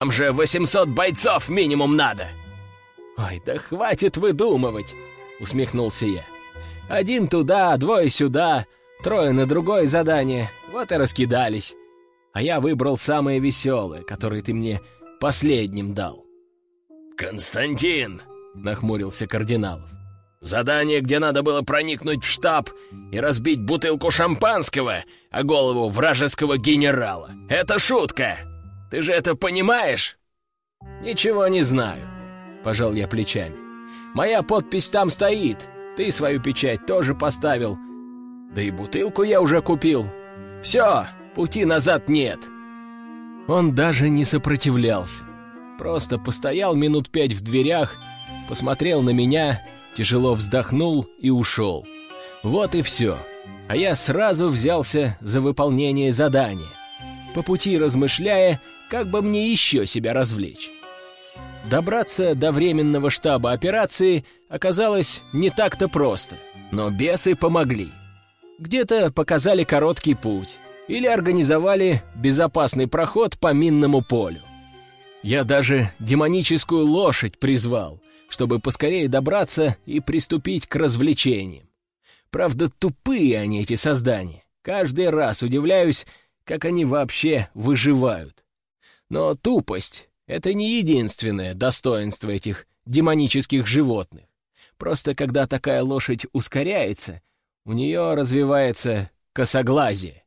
Там же 800 бойцов минимум надо!» «Ой, да хватит выдумывать!» — усмехнулся я. «Один туда, двое сюда, трое на другое задание, вот и раскидались. А я выбрал самое веселое, которое ты мне последним дал». «Константин!» — нахмурился Кардиналов. «Задание, где надо было проникнуть в штаб и разбить бутылку шампанского о голову вражеского генерала. Это шутка! Ты же это понимаешь?» «Ничего не знаю», — пожал я плечами. «Моя подпись там стоит. Ты свою печать тоже поставил. Да и бутылку я уже купил. Все, пути назад нет». Он даже не сопротивлялся. Просто постоял минут пять в дверях, посмотрел на меня, тяжело вздохнул и ушел. Вот и все. А я сразу взялся за выполнение задания, по пути размышляя, как бы мне еще себя развлечь. Добраться до временного штаба операции оказалось не так-то просто, но бесы помогли. Где-то показали короткий путь или организовали безопасный проход по минному полю. Я даже демоническую лошадь призвал, чтобы поскорее добраться и приступить к развлечениям. Правда, тупые они, эти создания. Каждый раз удивляюсь, как они вообще выживают. Но тупость — это не единственное достоинство этих демонических животных. Просто когда такая лошадь ускоряется, у нее развивается косоглазие.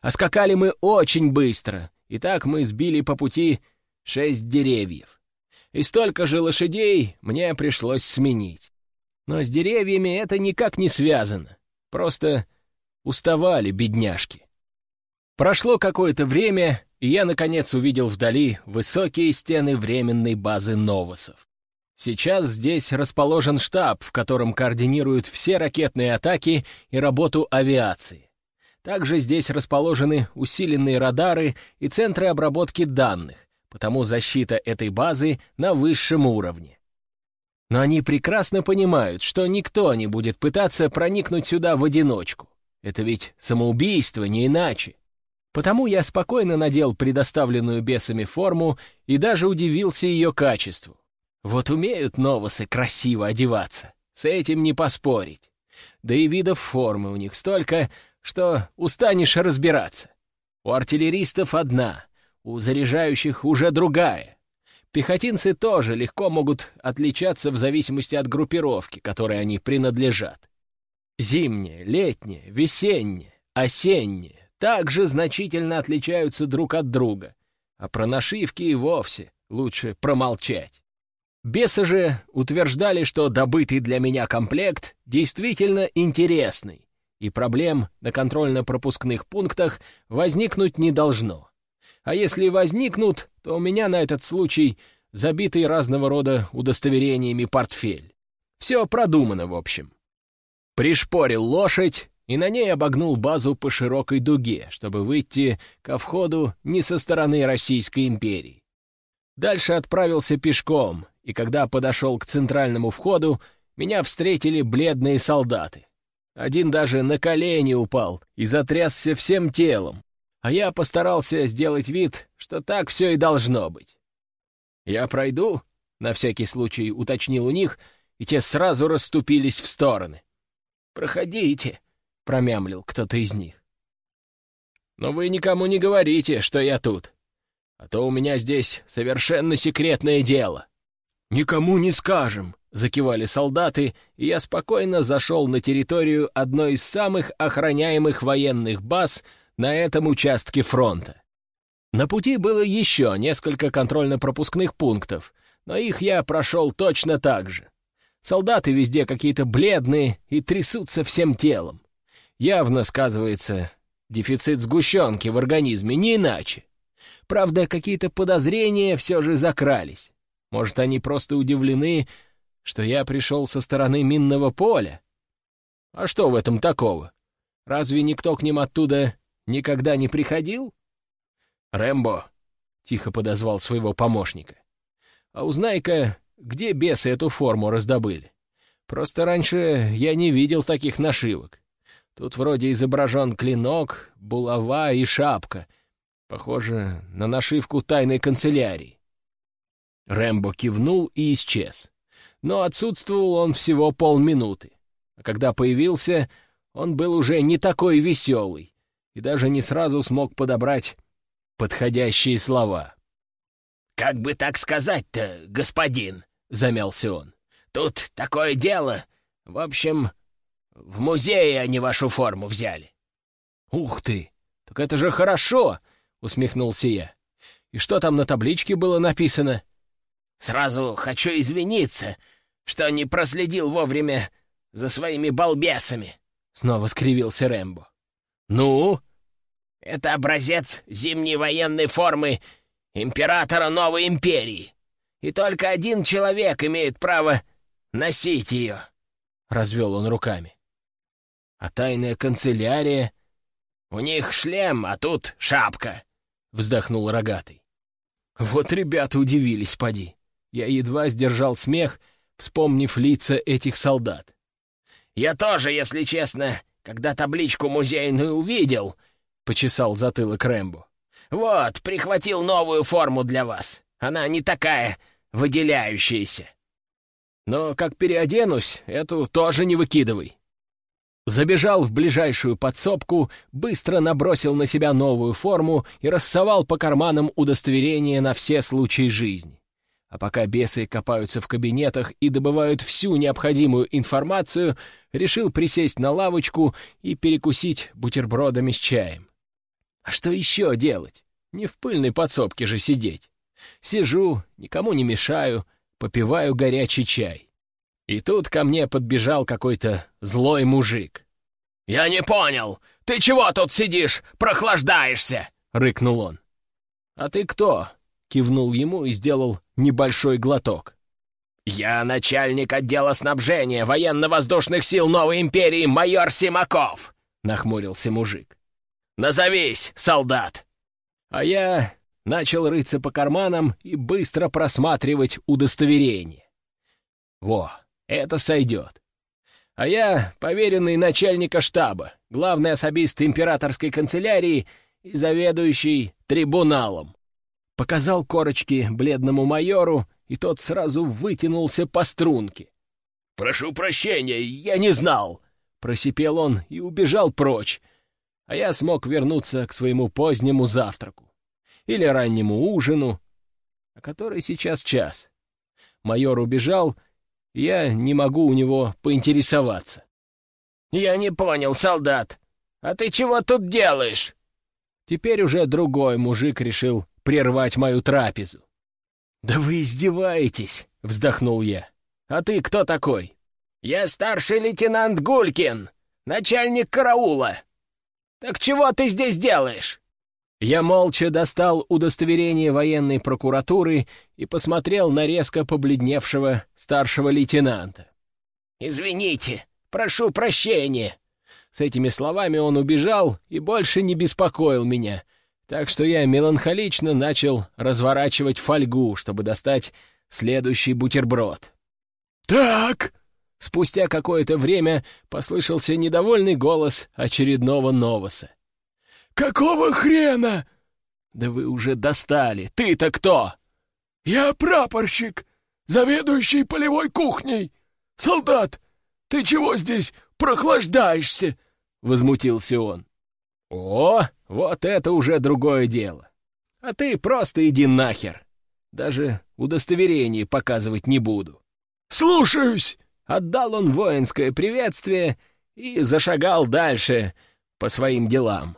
А скакали мы очень быстро, и так мы сбили по пути шесть деревьев. И столько же лошадей мне пришлось сменить. Но с деревьями это никак не связано. Просто уставали бедняжки. Прошло какое-то время, и я, наконец, увидел вдали высокие стены временной базы Новосов. Сейчас здесь расположен штаб, в котором координируют все ракетные атаки и работу авиации. Также здесь расположены усиленные радары и центры обработки данных, потому защита этой базы на высшем уровне. Но они прекрасно понимают, что никто не будет пытаться проникнуть сюда в одиночку. Это ведь самоубийство, не иначе. Потому я спокойно надел предоставленную бесами форму и даже удивился ее качеству. Вот умеют новосы красиво одеваться, с этим не поспорить. Да и видов формы у них столько, что устанешь разбираться. У артиллеристов одна, у заряжающих уже другая. Пехотинцы тоже легко могут отличаться в зависимости от группировки, которой они принадлежат. Зимние, летние, весенние, осенние также значительно отличаются друг от друга, а про нашивки и вовсе лучше промолчать. Бесы же утверждали, что добытый для меня комплект действительно интересный, и проблем на контрольно-пропускных пунктах возникнуть не должно. А если возникнут, то у меня на этот случай забитый разного рода удостоверениями портфель. Все продумано, в общем. Пришпорил лошадь и на ней обогнул базу по широкой дуге, чтобы выйти ко входу не со стороны Российской империи. Дальше отправился пешком, и когда подошел к центральному входу, меня встретили бледные солдаты. Один даже на колени упал и затрясся всем телом, а я постарался сделать вид, что так все и должно быть. «Я пройду?» — на всякий случай уточнил у них, и те сразу расступились в стороны. «Проходите», — промямлил кто-то из них. «Но вы никому не говорите, что я тут, а то у меня здесь совершенно секретное дело». «Никому не скажем», — закивали солдаты, и я спокойно зашел на территорию одной из самых охраняемых военных баз — на этом участке фронта. На пути было еще несколько контрольно-пропускных пунктов, но их я прошел точно так же. Солдаты везде какие-то бледные и трясутся всем телом. Явно сказывается дефицит сгущенки в организме, не иначе. Правда, какие-то подозрения все же закрались. Может, они просто удивлены, что я пришел со стороны минного поля? А что в этом такого? Разве никто к ним оттуда никогда не приходил?» «Рэмбо», — тихо подозвал своего помощника, — «а узнай-ка, где бесы эту форму раздобыли? Просто раньше я не видел таких нашивок. Тут вроде изображен клинок, булава и шапка. Похоже на нашивку тайной канцелярии. Рэмбо кивнул и исчез. Но отсутствовал он всего полминуты. А когда появился, он был уже не такой веселый и даже не сразу смог подобрать подходящие слова. «Как бы так сказать-то, господин?» — замялся он. «Тут такое дело. В общем, в музее они вашу форму взяли». «Ух ты! Так это же хорошо!» — усмехнулся я. «И что там на табличке было написано?» «Сразу хочу извиниться, что не проследил вовремя за своими балбесами», — снова скривился Рэмбо. «Ну?» «Это образец зимней военной формы императора Новой Империи, и только один человек имеет право носить ее», — развел он руками. «А тайная канцелярия? У них шлем, а тут шапка», — вздохнул рогатый. Вот ребята удивились, поди. Я едва сдержал смех, вспомнив лица этих солдат. «Я тоже, если честно, когда табличку музейную увидел», — почесал затылок Рэмбо. «Вот, прихватил новую форму для вас. Она не такая выделяющаяся». «Но как переоденусь, эту тоже не выкидывай». Забежал в ближайшую подсобку, быстро набросил на себя новую форму и рассовал по карманам удостоверения на все случаи жизни. А пока бесы копаются в кабинетах и добывают всю необходимую информацию, решил присесть на лавочку и перекусить бутербродами с чаем. А что еще делать? Не в пыльной подсобке же сидеть. Сижу, никому не мешаю, попиваю горячий чай. И тут ко мне подбежал какой-то злой мужик. «Я не понял! Ты чего тут сидишь, прохлаждаешься?» — рыкнул он. «А ты кто?» — кивнул ему и сделал небольшой глоток. «Я начальник отдела снабжения военно-воздушных сил Новой Империи майор Симаков!» — нахмурился мужик. «Назовись, солдат!» А я начал рыться по карманам и быстро просматривать удостоверение. Во, это сойдет. А я поверенный начальника штаба, главный особист императорской канцелярии и заведующий трибуналом. Показал корочки бледному майору, и тот сразу вытянулся по струнке. «Прошу прощения, я не знал!» Просипел он и убежал прочь, а я смог вернуться к своему позднему завтраку. Или раннему ужину, а который сейчас час. Майор убежал, я не могу у него поинтересоваться. «Я не понял, солдат. А ты чего тут делаешь?» Теперь уже другой мужик решил прервать мою трапезу. «Да вы издеваетесь!» — вздохнул я. «А ты кто такой?» «Я старший лейтенант Гулькин, начальник караула. Так чего ты здесь делаешь?» Я молча достал удостоверение военной прокуратуры и посмотрел на резко побледневшего старшего лейтенанта. «Извините, прошу прощения!» С этими словами он убежал и больше не беспокоил меня, так что я меланхолично начал разворачивать фольгу, чтобы достать следующий бутерброд. «Так!» Спустя какое-то время послышался недовольный голос очередного новоса. «Какого хрена?» «Да вы уже достали! Ты-то кто?» «Я прапорщик, заведующий полевой кухней. Солдат, ты чего здесь прохлаждаешься?» — возмутился он. «О, вот это уже другое дело. А ты просто иди нахер. Даже удостоверение показывать не буду». «Слушаюсь!» — отдал он воинское приветствие и зашагал дальше по своим делам.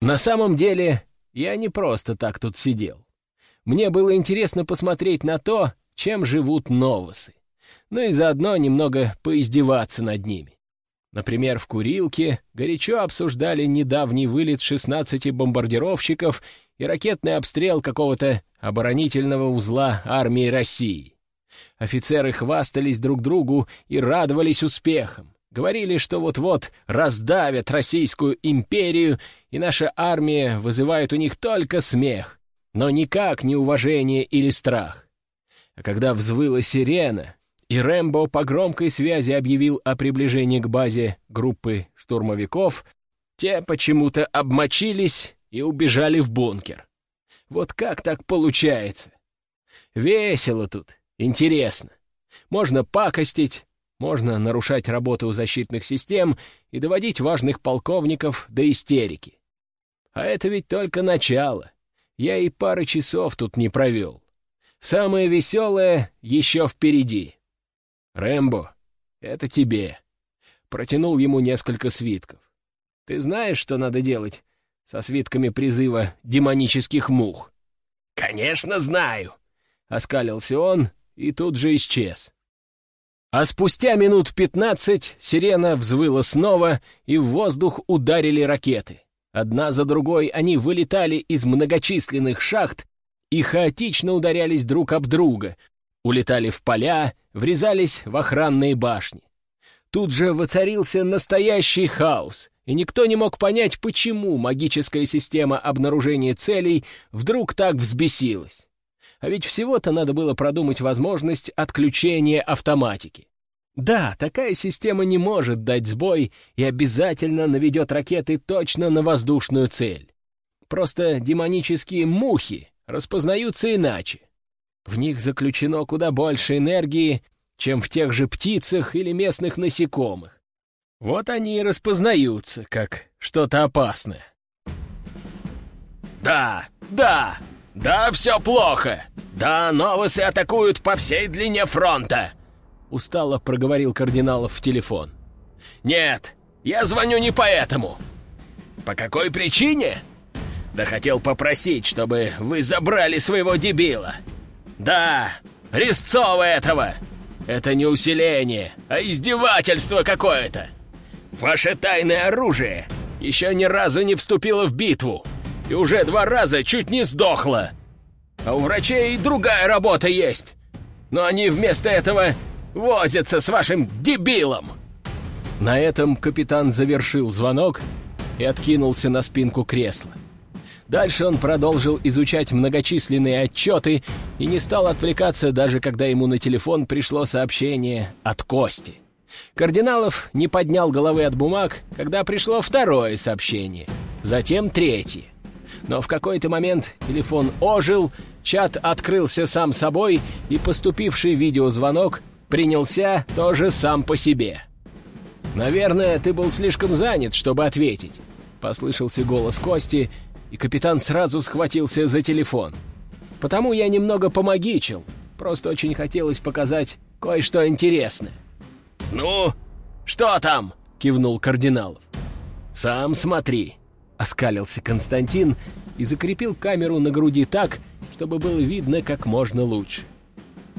На самом деле, я не просто так тут сидел. Мне было интересно посмотреть на то, чем живут новосы, но и заодно немного поиздеваться над ними. Например, в курилке горячо обсуждали недавний вылет 16 бомбардировщиков и ракетный обстрел какого-то оборонительного узла армии России. Офицеры хвастались друг другу и радовались успехам. Говорили, что вот-вот раздавят Российскую империю, и наша армия вызывает у них только смех, но никак не уважение или страх. А когда взвыла сирена, и Рэмбо по громкой связи объявил о приближении к базе группы штурмовиков, те почему-то обмочились и убежали в бункер. Вот как так получается? Весело тут, интересно. Можно пакостить, можно нарушать работу защитных систем и доводить важных полковников до истерики. А это ведь только начало. Я и пары часов тут не провел. Самое веселое еще впереди. Рэмбо, это тебе. Протянул ему несколько свитков. Ты знаешь, что надо делать со свитками призыва демонических мух? Конечно, знаю. Оскалился он и тут же исчез. А спустя минут пятнадцать сирена взвыла снова, и в воздух ударили ракеты. Одна за другой они вылетали из многочисленных шахт и хаотично ударялись друг об друга, улетали в поля, врезались в охранные башни. Тут же воцарился настоящий хаос, и никто не мог понять, почему магическая система обнаружения целей вдруг так взбесилась. А ведь всего-то надо было продумать возможность отключения автоматики. Да, такая система не может дать сбой и обязательно наведет ракеты точно на воздушную цель. Просто демонические мухи распознаются иначе. В них заключено куда больше энергии, чем в тех же птицах или местных насекомых. Вот они и распознаются, как что-то опасное. «Да, да, «Да, все плохо! Да, новосы атакуют по всей длине фронта!» Устало проговорил кардиналов в телефон. «Нет, я звоню не поэтому!» «По какой причине?» «Да хотел попросить, чтобы вы забрали своего дебила!» «Да, Резцова этого! Это не усиление, а издевательство какое-то! Ваше тайное оружие еще ни разу не вступило в битву!» и уже два раза чуть не сдохла. А у врачей и другая работа есть. Но они вместо этого возятся с вашим дебилом. На этом капитан завершил звонок и откинулся на спинку кресла. Дальше он продолжил изучать многочисленные отчеты и не стал отвлекаться, даже когда ему на телефон пришло сообщение от Кости. Кардиналов не поднял головы от бумаг, когда пришло второе сообщение, затем третье. Но в какой-то момент телефон ожил, чат открылся сам собой, и поступивший видеозвонок принялся тоже сам по себе. «Наверное, ты был слишком занят, чтобы ответить», — послышался голос Кости, и капитан сразу схватился за телефон. «Потому я немного помогичил, просто очень хотелось показать кое-что интересное». «Ну, что там?» — кивнул Кардиналов. «Сам смотри», — оскалился Константин и закрепил камеру на груди так, чтобы было видно как можно лучше.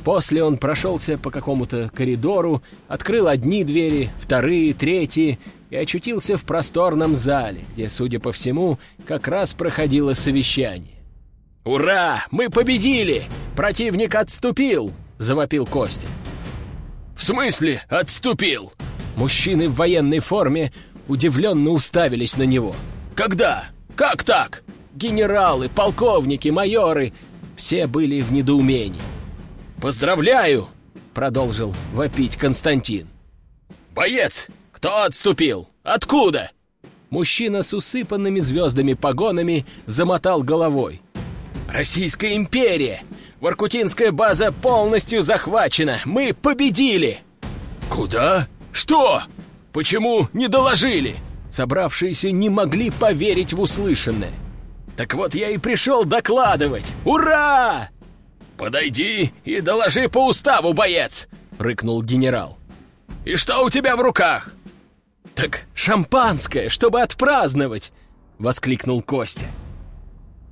После он прошелся по какому-то коридору, открыл одни двери, вторые, третьи и очутился в просторном зале, где, судя по всему, как раз проходило совещание. «Ура! Мы победили! Противник отступил!» — завопил Костя. «В смысле отступил?» Мужчины в военной форме удивленно уставились на него. Когда? Как так? Генералы, полковники, майоры — все были в недоумении. «Поздравляю!» — продолжил вопить Константин. «Боец! Кто отступил? Откуда?» Мужчина с усыпанными звездами погонами замотал головой. «Российская империя! Воркутинская база полностью захвачена! Мы победили!» «Куда? Что? Почему не доложили?» Собравшиеся не могли поверить в услышанное. «Так вот я и пришел докладывать! Ура!» «Подойди и доложи по уставу, боец!» — рыкнул генерал. «И что у тебя в руках?» «Так шампанское, чтобы отпраздновать!» — воскликнул Костя.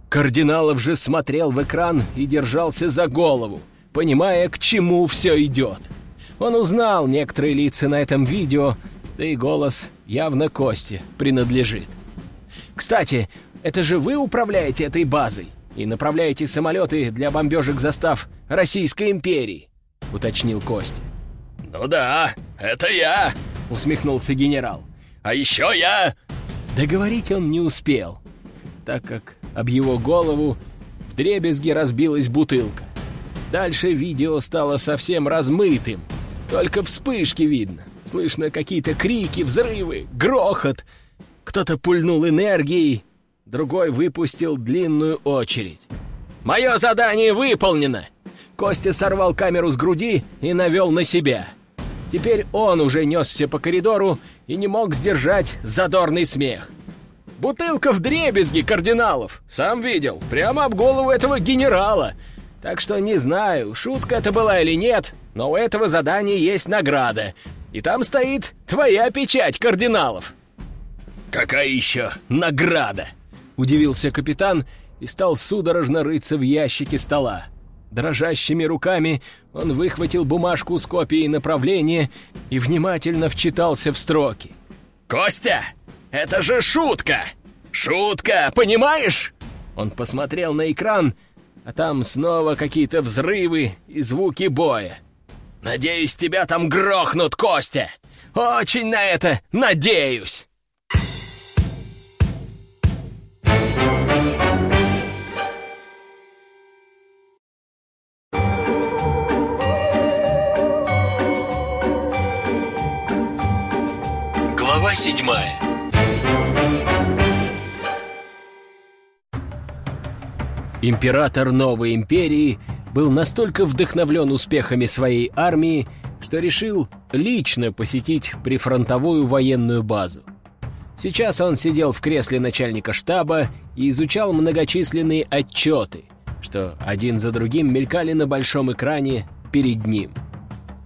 Кардиналов же смотрел в экран и держался за голову, понимая, к чему все идет. Он узнал некоторые лица на этом видео, да и голос явно Косте принадлежит. «Кстати, это же вы управляете этой базой и направляете самолеты для бомбежек застав Российской империи», — уточнил Костя. «Ну да, это я», — усмехнулся генерал. «А еще я...» Договорить он не успел, так как об его голову в дребезги разбилась бутылка. Дальше видео стало совсем размытым, только вспышки видно. Слышно какие-то крики, взрывы, грохот. Кто-то пульнул энергией, другой выпустил длинную очередь. «Мое задание выполнено! Костя сорвал камеру с груди и навел на себя. Теперь он уже несся по коридору и не мог сдержать задорный смех. «Бутылка в дребезги кардиналов! Сам видел, прямо об голову этого генерала!» Так что не знаю, шутка это была или нет, но у этого задания есть награда. И там стоит твоя печать кардиналов. «Какая еще награда?» — удивился капитан и стал судорожно рыться в ящике стола. Дрожащими руками он выхватил бумажку с копией направления и внимательно вчитался в строки. «Костя, это же шутка! Шутка, понимаешь?» Он посмотрел на экран, а там снова какие-то взрывы и звуки боя. «Надеюсь, тебя там грохнут, Костя! Очень на это надеюсь!» Седьмая Император новой империи был настолько вдохновлен успехами своей армии, что решил лично посетить прифронтовую военную базу. Сейчас он сидел в кресле начальника штаба и изучал многочисленные отчеты, что один за другим мелькали на большом экране перед ним.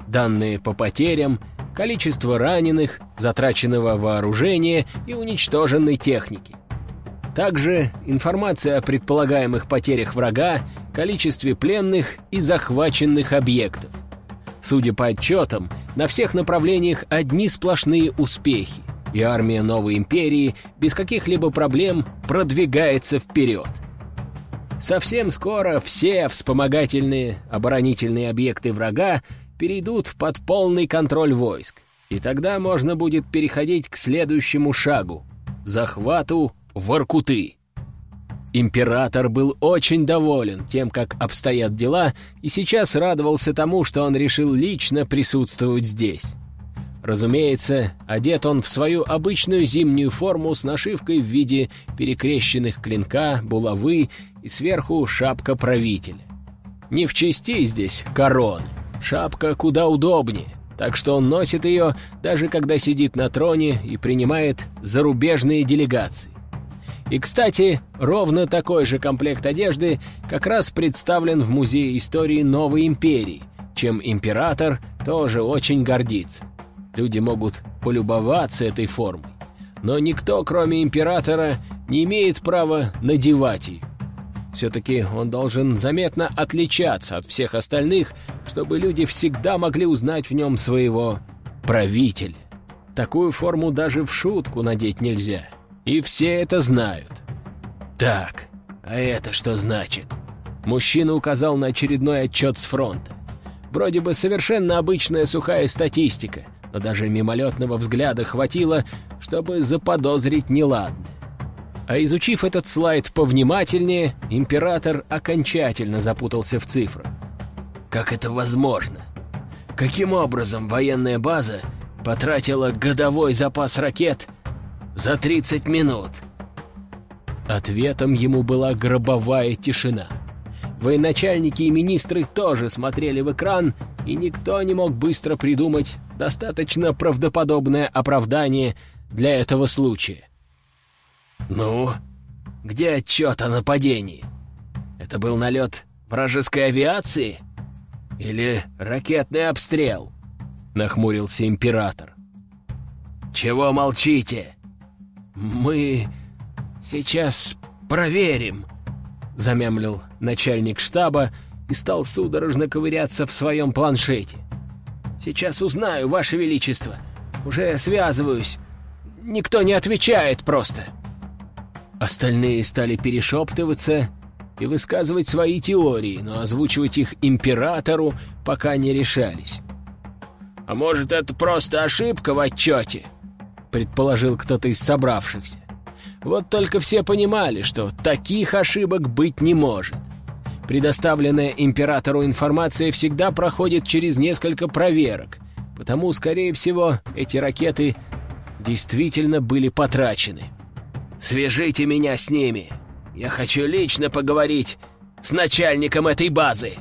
Данные по потерям, количество раненых, затраченного вооружения и уничтоженной техники. Также информация о предполагаемых потерях врага, количестве пленных и захваченных объектов. Судя по отчетам, на всех направлениях одни сплошные успехи, и армия новой империи без каких-либо проблем продвигается вперед. Совсем скоро все вспомогательные оборонительные объекты врага перейдут под полный контроль войск, и тогда можно будет переходить к следующему шагу — захвату Воркуты. Император был очень доволен тем, как обстоят дела, и сейчас радовался тому, что он решил лично присутствовать здесь. Разумеется, одет он в свою обычную зимнюю форму с нашивкой в виде перекрещенных клинка, булавы и сверху шапка правителя. Не в чести здесь корон, шапка куда удобнее, так что он носит ее, даже когда сидит на троне и принимает зарубежные делегации. И, кстати, ровно такой же комплект одежды как раз представлен в Музее истории Новой Империи, чем император тоже очень гордится. Люди могут полюбоваться этой формой, но никто, кроме императора, не имеет права надевать ее. Все-таки он должен заметно отличаться от всех остальных, чтобы люди всегда могли узнать в нем своего правителя. Такую форму даже в шутку надеть нельзя — и все это знают. Так, а это что значит? Мужчина указал на очередной отчет с фронта. Вроде бы совершенно обычная сухая статистика, но даже мимолетного взгляда хватило, чтобы заподозрить неладное. А изучив этот слайд повнимательнее, император окончательно запутался в цифрах. Как это возможно? Каким образом военная база потратила годовой запас ракет за 30 минут!» Ответом ему была гробовая тишина. Военачальники и министры тоже смотрели в экран, и никто не мог быстро придумать достаточно правдоподобное оправдание для этого случая. «Ну, где отчет о нападении? Это был налет вражеской авиации? Или ракетный обстрел?» — нахмурился император. «Чего молчите?» «Мы сейчас проверим», — замямлил начальник штаба и стал судорожно ковыряться в своем планшете. «Сейчас узнаю, Ваше Величество. Уже связываюсь. Никто не отвечает просто». Остальные стали перешептываться и высказывать свои теории, но озвучивать их императору пока не решались. «А может, это просто ошибка в отчете?» предположил кто-то из собравшихся. Вот только все понимали, что таких ошибок быть не может. Предоставленная императору информация всегда проходит через несколько проверок, потому, скорее всего, эти ракеты действительно были потрачены. «Свяжите меня с ними. Я хочу лично поговорить с начальником этой базы»,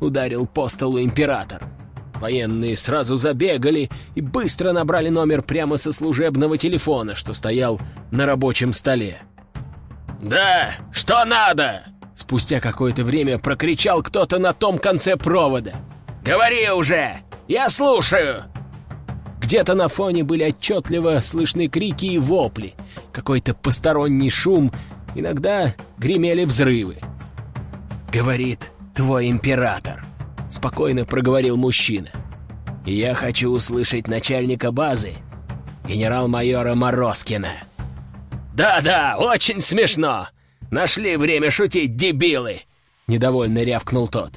ударил по столу император. Военные сразу забегали и быстро набрали номер прямо со служебного телефона, что стоял на рабочем столе. «Да, что надо?» Спустя какое-то время прокричал кто-то на том конце провода. «Говори уже! Я слушаю!» Где-то на фоне были отчетливо слышны крики и вопли, какой-то посторонний шум, иногда гремели взрывы. «Говорит твой император», — спокойно проговорил мужчина. «Я хочу услышать начальника базы, генерал-майора Морозкина». «Да-да, очень смешно! Нашли время шутить, дебилы!» — недовольно рявкнул тот.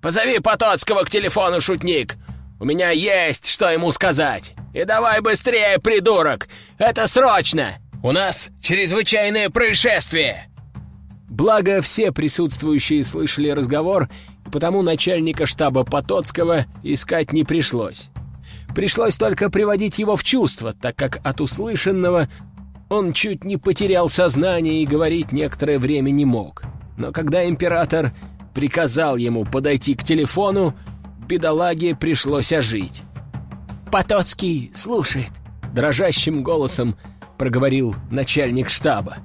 «Позови Потоцкого к телефону, шутник! У меня есть, что ему сказать! И давай быстрее, придурок! Это срочно! У нас чрезвычайное происшествие!» Благо, все присутствующие слышали разговор, потому начальника штаба Потоцкого искать не пришлось. Пришлось только приводить его в чувство, так как от услышанного он чуть не потерял сознание и говорить некоторое время не мог. Но когда император приказал ему подойти к телефону, бедолаге пришлось ожить. «Потоцкий слушает», — дрожащим голосом проговорил начальник штаба.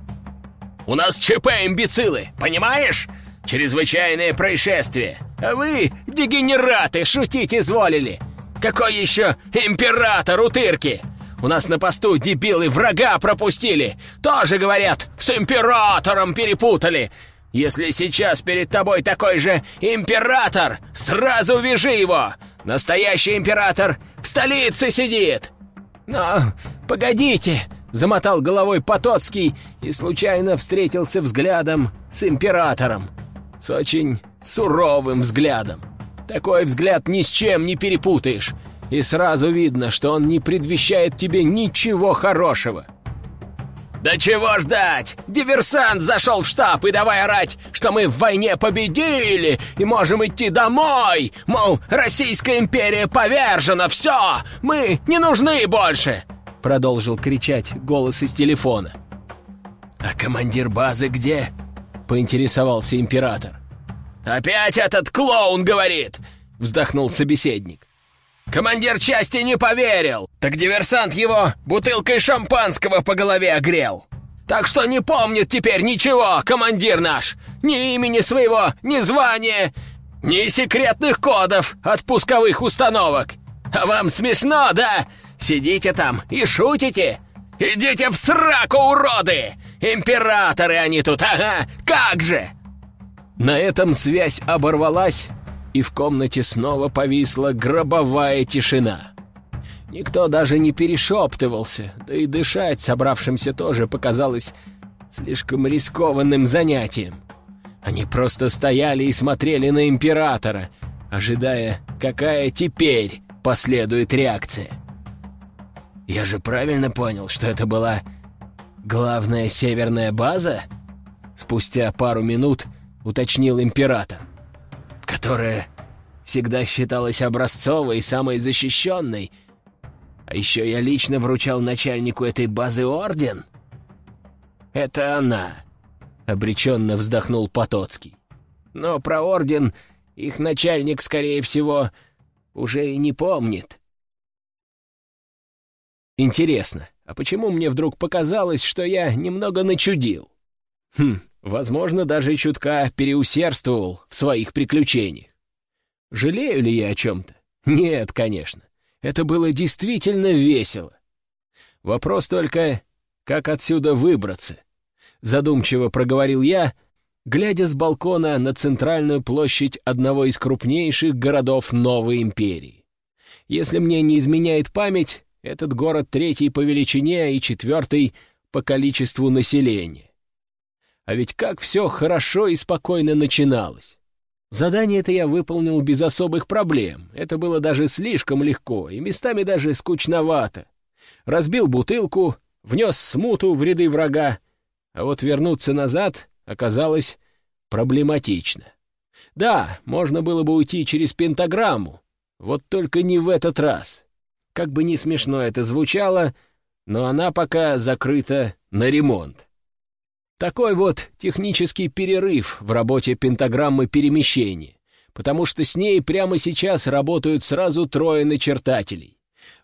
«У нас ЧП, имбецилы, понимаешь? Чрезвычайное происшествие. А вы, дегенераты, шутить изволили. Какой еще император утырки? У нас на посту дебилы врага пропустили. Тоже, говорят, с императором перепутали. Если сейчас перед тобой такой же император, сразу вяжи его! Настоящий император в столице сидит!» «Но погодите!» — замотал головой Потоцкий и случайно встретился взглядом с императором. С очень суровым взглядом. Такой взгляд ни с чем не перепутаешь, и сразу видно, что он не предвещает тебе ничего хорошего. «Да чего ждать? Диверсант зашел в штаб и давай орать, что мы в войне победили и можем идти домой! Мол, Российская империя повержена, все! Мы не нужны больше!» Продолжил кричать голос из телефона. «А командир базы где?» — поинтересовался император. «Опять этот клоун говорит!» — вздохнул собеседник. Командир части не поверил, так диверсант его бутылкой шампанского по голове огрел. Так что не помнит теперь ничего, командир наш, ни имени своего, ни звания, ни секретных кодов от пусковых установок. А вам смешно, да? Сидите там и шутите? Идите в сраку, уроды! Императоры они тут, ага, как же!» На этом связь оборвалась, и в комнате снова повисла гробовая тишина. Никто даже не перешептывался, да и дышать собравшимся тоже показалось слишком рискованным занятием. Они просто стояли и смотрели на императора, ожидая, какая теперь последует реакция. «Я же правильно понял, что это была главная северная база?» Спустя пару минут уточнил император которая всегда считалась образцовой и самой защищенной. А еще я лично вручал начальнику этой базы орден. Это она, — обреченно вздохнул Потоцкий. Но про орден их начальник, скорее всего, уже и не помнит. Интересно, а почему мне вдруг показалось, что я немного начудил? Хм, Возможно, даже чутка переусердствовал в своих приключениях. Жалею ли я о чем-то? Нет, конечно. Это было действительно весело. Вопрос только, как отсюда выбраться? Задумчиво проговорил я, глядя с балкона на центральную площадь одного из крупнейших городов Новой Империи. Если мне не изменяет память, этот город третий по величине и четвертый по количеству населения. А ведь как все хорошо и спокойно начиналось. Задание это я выполнил без особых проблем. Это было даже слишком легко и местами даже скучновато. Разбил бутылку, внес смуту в ряды врага, а вот вернуться назад оказалось проблематично. Да, можно было бы уйти через пентаграмму, вот только не в этот раз. Как бы ни смешно это звучало, но она пока закрыта на ремонт. Такой вот технический перерыв в работе пентаграммы перемещения, потому что с ней прямо сейчас работают сразу трое начертателей.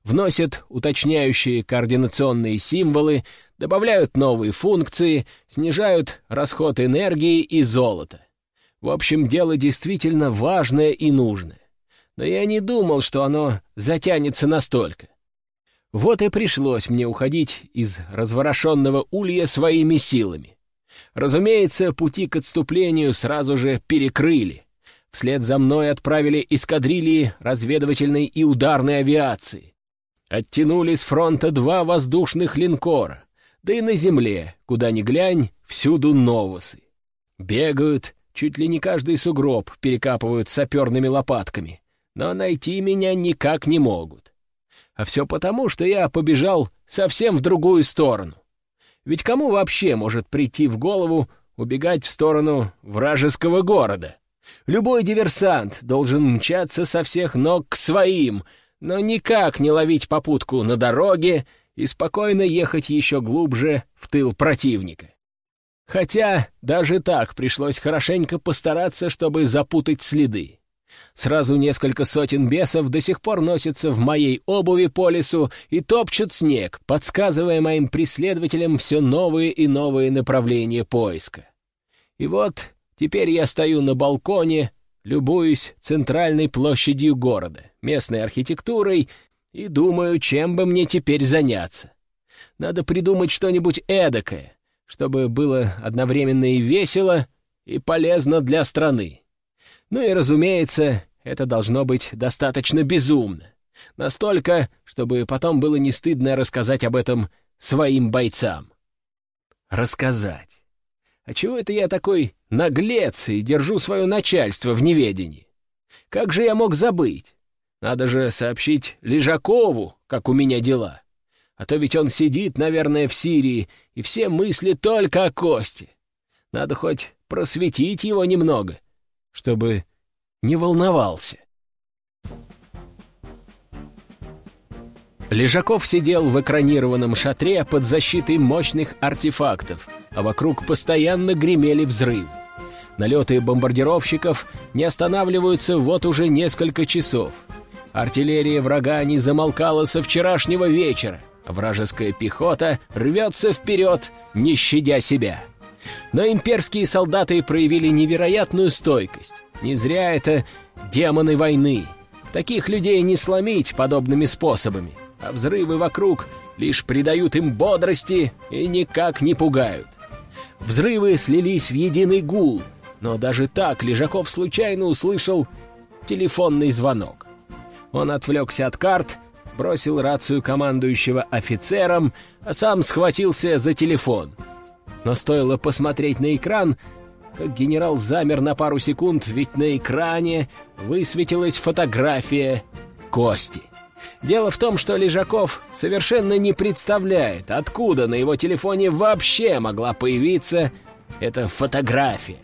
Вносят уточняющие координационные символы, добавляют новые функции, снижают расход энергии и золота. В общем, дело действительно важное и нужное. Но я не думал, что оно затянется настолько. Вот и пришлось мне уходить из разворошенного улья своими силами. Разумеется, пути к отступлению сразу же перекрыли. Вслед за мной отправили эскадрильи разведывательной и ударной авиации. Оттянули с фронта два воздушных линкора. Да и на земле, куда ни глянь, всюду новосы. Бегают, чуть ли не каждый сугроб перекапывают саперными лопатками, но найти меня никак не могут. А все потому, что я побежал совсем в другую сторону. Ведь кому вообще может прийти в голову убегать в сторону вражеского города? Любой диверсант должен мчаться со всех ног к своим, но никак не ловить попутку на дороге и спокойно ехать еще глубже в тыл противника. Хотя даже так пришлось хорошенько постараться, чтобы запутать следы. Сразу несколько сотен бесов до сих пор носятся в моей обуви по лесу и топчут снег, подсказывая моим преследователям все новые и новые направления поиска. И вот Теперь я стою на балконе, любуюсь центральной площадью города, местной архитектурой и думаю, чем бы мне теперь заняться. Надо придумать что-нибудь эдакое, чтобы было одновременно и весело, и полезно для страны. Ну и, разумеется, это должно быть достаточно безумно. Настолько, чтобы потом было не стыдно рассказать об этом своим бойцам. Рассказать. А чего это я такой наглец и держу свое начальство в неведении? Как же я мог забыть? Надо же сообщить Лежакову, как у меня дела. А то ведь он сидит, наверное, в Сирии, и все мысли только о Косте. Надо хоть просветить его немного, чтобы не волновался. Лежаков сидел в экранированном шатре под защитой мощных артефактов, а вокруг постоянно гремели взрывы. Налеты бомбардировщиков не останавливаются вот уже несколько часов. Артиллерия врага не замолкала со вчерашнего вечера, вражеская пехота рвется вперед, не щадя себя. Но имперские солдаты проявили невероятную стойкость. Не зря это демоны войны. Таких людей не сломить подобными способами а взрывы вокруг лишь придают им бодрости и никак не пугают. Взрывы слились в единый гул, но даже так Лежаков случайно услышал телефонный звонок. Он отвлекся от карт, бросил рацию командующего офицером, а сам схватился за телефон. Но стоило посмотреть на экран, как генерал замер на пару секунд, ведь на экране высветилась фотография Кости. Дело в том, что Лежаков совершенно не представляет, откуда на его телефоне вообще могла появиться эта фотография.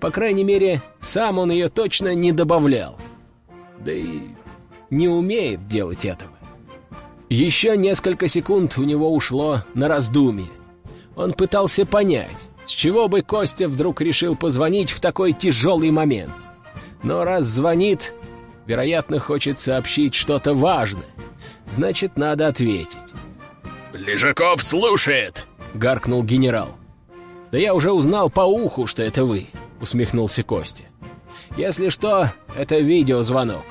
По крайней мере, сам он ее точно не добавлял. Да и не умеет делать этого. Еще несколько секунд у него ушло на раздумье. Он пытался понять, с чего бы Костя вдруг решил позвонить в такой тяжелый момент. Но раз звонит, Вероятно, хочет сообщить что-то важное. Значит, надо ответить. «Лежаков слушает!» — гаркнул генерал. «Да я уже узнал по уху, что это вы», — усмехнулся Костя. «Если что, это видеозвонок».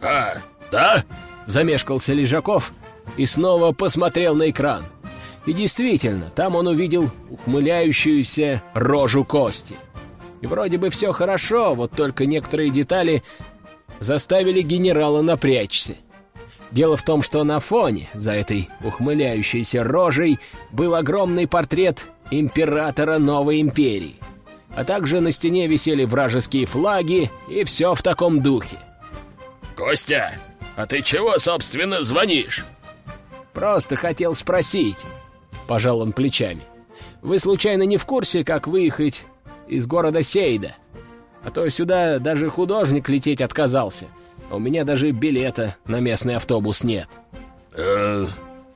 «А, да?» — замешкался Лежаков и снова посмотрел на экран. И действительно, там он увидел ухмыляющуюся рожу Кости. И вроде бы все хорошо, вот только некоторые детали заставили генерала напрячься. Дело в том, что на фоне, за этой ухмыляющейся рожей, был огромный портрет императора новой империи. А также на стене висели вражеские флаги, и все в таком духе. «Костя, а ты чего, собственно, звонишь?» «Просто хотел спросить», — пожал он плечами. «Вы случайно не в курсе, как выехать из города Сейда?» А то сюда даже художник лететь отказался. У меня даже билета на местный автобус нет. Э...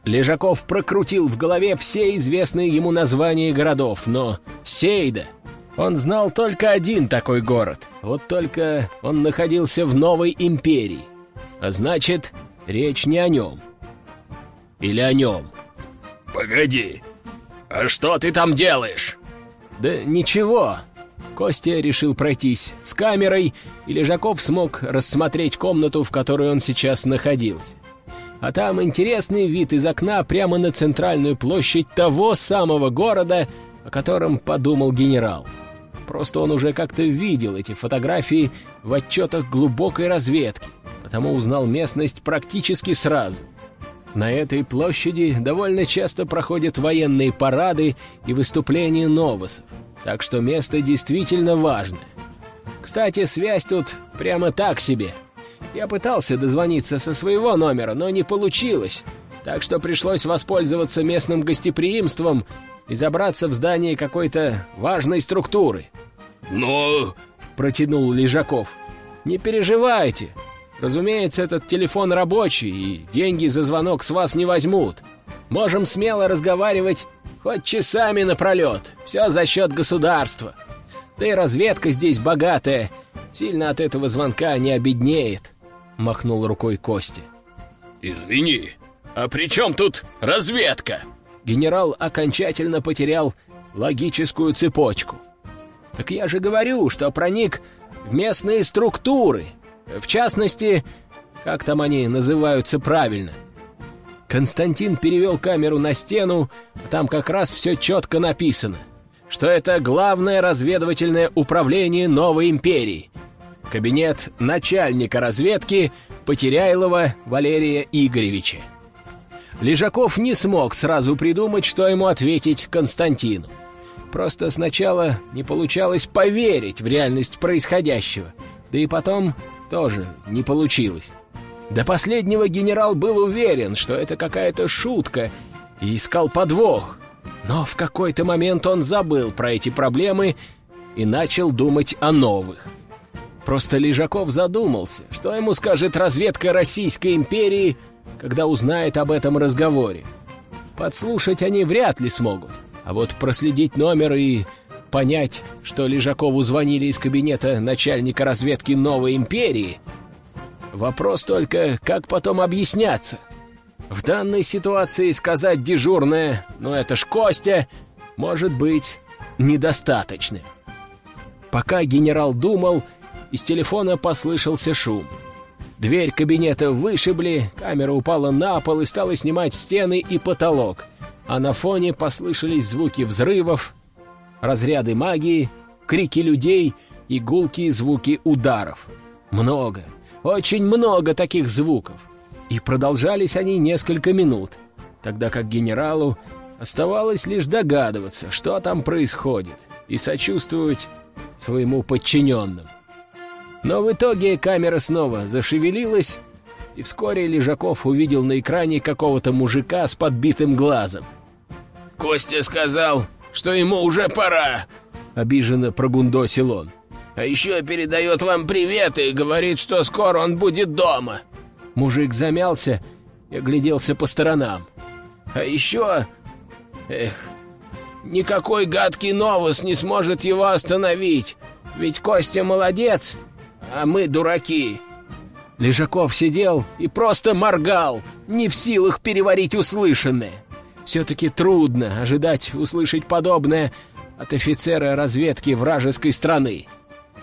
Лежаков прокрутил в голове все известные ему названия городов, но Сейда Он знал только один такой город, вот только он находился в новой империи. А значит, речь не о нем. Или о нем. «Погоди, а что ты там делаешь?» «Да ничего». Костя решил пройтись с камерой, и Лежаков смог рассмотреть комнату, в которой он сейчас находился. А там интересный вид из окна прямо на центральную площадь того самого города, о котором подумал генерал. Просто он уже как-то видел эти фотографии в отчетах глубокой разведки, потому узнал местность практически сразу. На этой площади довольно часто проходят военные парады и выступления новосов, так что место действительно важное. Кстати, связь тут прямо так себе. Я пытался дозвониться со своего номера, но не получилось, так что пришлось воспользоваться местным гостеприимством и забраться в здание какой-то важной структуры. «Но...» — протянул Лежаков. «Не переживайте. Разумеется, этот телефон рабочий, и деньги за звонок с вас не возьмут. Можем смело разговаривать хоть часами напролет. Все за счет государства. Да и разведка здесь богатая. Сильно от этого звонка не обеднеет», — махнул рукой Костя. «Извини, а при чем тут разведка?» Генерал окончательно потерял логическую цепочку. Так я же говорю, что проник в местные структуры. В частности, как там они называются правильно. Константин перевел камеру на стену, там как раз все четко написано, что это главное разведывательное управление новой империи. Кабинет начальника разведки Потеряйлова Валерия Игоревича. Лежаков не смог сразу придумать, что ему ответить Константину. Просто сначала не получалось поверить в реальность происходящего, да и потом тоже не получилось. До последнего генерал был уверен, что это какая-то шутка, и искал подвох. Но в какой-то момент он забыл про эти проблемы и начал думать о новых. Просто Лежаков задумался, что ему скажет разведка Российской империи, когда узнает об этом разговоре. Подслушать они вряд ли смогут. А вот проследить номер и понять, что Лежакову звонили из кабинета начальника разведки Новой Империи, вопрос только, как потом объясняться. В данной ситуации сказать дежурное «ну это ж Костя» может быть недостаточно. Пока генерал думал, из телефона послышался шум. Дверь кабинета вышибли, камера упала на пол и стала снимать стены и потолок — а на фоне послышались звуки взрывов, разряды магии, крики людей и гулкие звуки ударов. Много, очень много таких звуков. И продолжались они несколько минут, тогда как генералу оставалось лишь догадываться, что там происходит, и сочувствовать своему подчиненным. Но в итоге камера снова зашевелилась, и вскоре Лежаков увидел на экране какого-то мужика с подбитым глазом. Костя сказал, что ему уже пора!» — обиженно прогундосил он. «А еще передает вам привет и говорит, что скоро он будет дома!» Мужик замялся и огляделся по сторонам. «А еще... Эх, никакой гадкий новос не сможет его остановить, ведь Костя молодец, а мы дураки!» Лежаков сидел и просто моргал, не в силах переварить услышанное. Все-таки трудно ожидать услышать подобное от офицера разведки вражеской страны.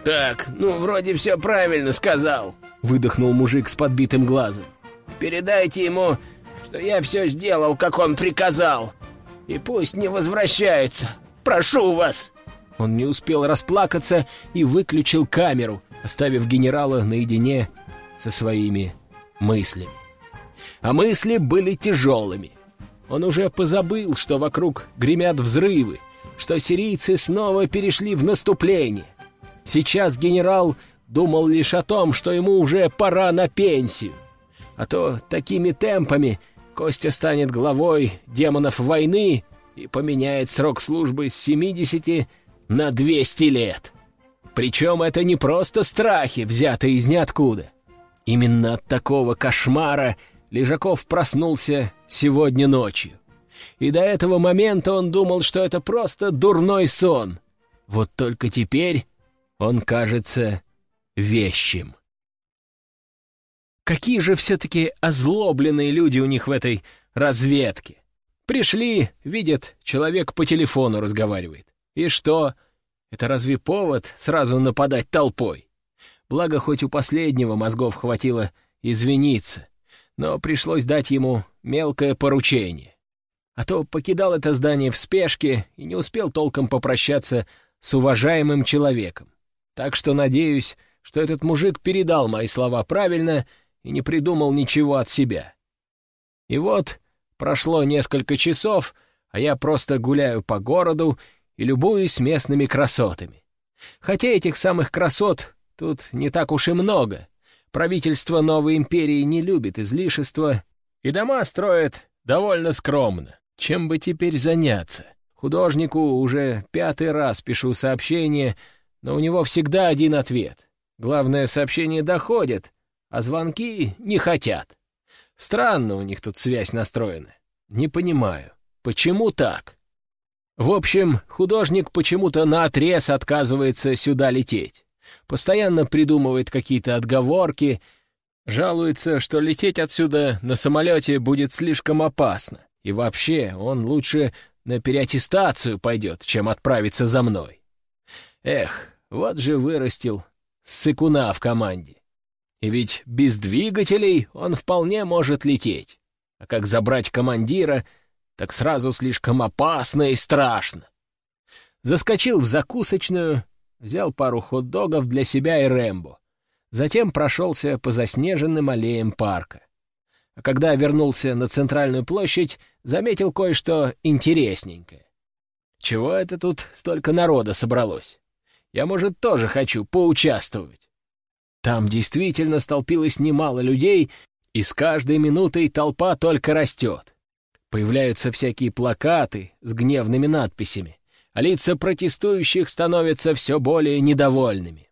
«Так, ну, вроде все правильно сказал», — выдохнул мужик с подбитым глазом. «Передайте ему, что я все сделал, как он приказал, и пусть не возвращается. Прошу вас!» Он не успел расплакаться и выключил камеру, оставив генерала наедине со своими мыслями. А мысли были тяжелыми — он уже позабыл, что вокруг гремят взрывы, что сирийцы снова перешли в наступление. Сейчас генерал думал лишь о том, что ему уже пора на пенсию. А то такими темпами Костя станет главой демонов войны и поменяет срок службы с 70 на 200 лет. Причем это не просто страхи, взятые из ниоткуда. Именно от такого кошмара Лежаков проснулся сегодня ночью. И до этого момента он думал, что это просто дурной сон. Вот только теперь он кажется вещим. Какие же все-таки озлобленные люди у них в этой разведке. Пришли, видят, человек по телефону разговаривает. И что? Это разве повод сразу нападать толпой? Благо, хоть у последнего мозгов хватило извиниться, но пришлось дать ему мелкое поручение. А то покидал это здание в спешке и не успел толком попрощаться с уважаемым человеком. Так что надеюсь, что этот мужик передал мои слова правильно и не придумал ничего от себя. И вот прошло несколько часов, а я просто гуляю по городу и любуюсь местными красотами. Хотя этих самых красот тут не так уж и много. Правительство новой империи не любит излишества, и дома строят довольно скромно. Чем бы теперь заняться? Художнику уже пятый раз пишу сообщение, но у него всегда один ответ. Главное, сообщение доходит, а звонки не хотят. Странно у них тут связь настроена. Не понимаю, почему так? В общем, художник почему-то наотрез отказывается сюда лететь. Постоянно придумывает какие-то отговорки, жалуется, что лететь отсюда на самолете будет слишком опасно. И вообще, он лучше на переаттестацию пойдет, чем отправиться за мной. Эх, вот же вырастил сыкуна в команде. И ведь без двигателей он вполне может лететь. А как забрать командира, так сразу слишком опасно и страшно. Заскочил в закусочную, взял пару хот-догов для себя и Рэмбо. Затем прошелся по заснеженным аллеям парка а когда вернулся на центральную площадь, заметил кое-что интересненькое. Чего это тут столько народа собралось? Я, может, тоже хочу поучаствовать. Там действительно столпилось немало людей, и с каждой минутой толпа только растет. Появляются всякие плакаты с гневными надписями, лица протестующих становятся все более недовольными.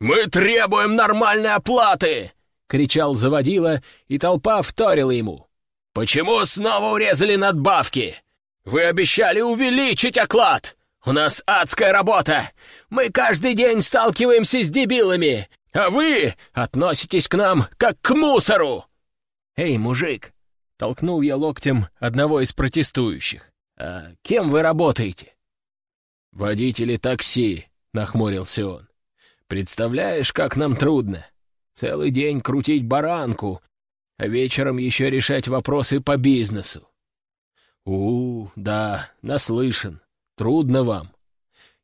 «Мы требуем нормальной оплаты!» — кричал заводила, и толпа вторила ему. «Почему снова урезали надбавки? Вы обещали увеличить оклад! У нас адская работа! Мы каждый день сталкиваемся с дебилами, а вы относитесь к нам как к мусору!» «Эй, мужик!» — толкнул я локтем одного из протестующих. «А кем вы работаете?» «Водители такси», — нахмурился он. «Представляешь, как нам трудно. Целый день крутить баранку, а вечером еще решать вопросы по бизнесу. У, да, наслышан. Трудно вам.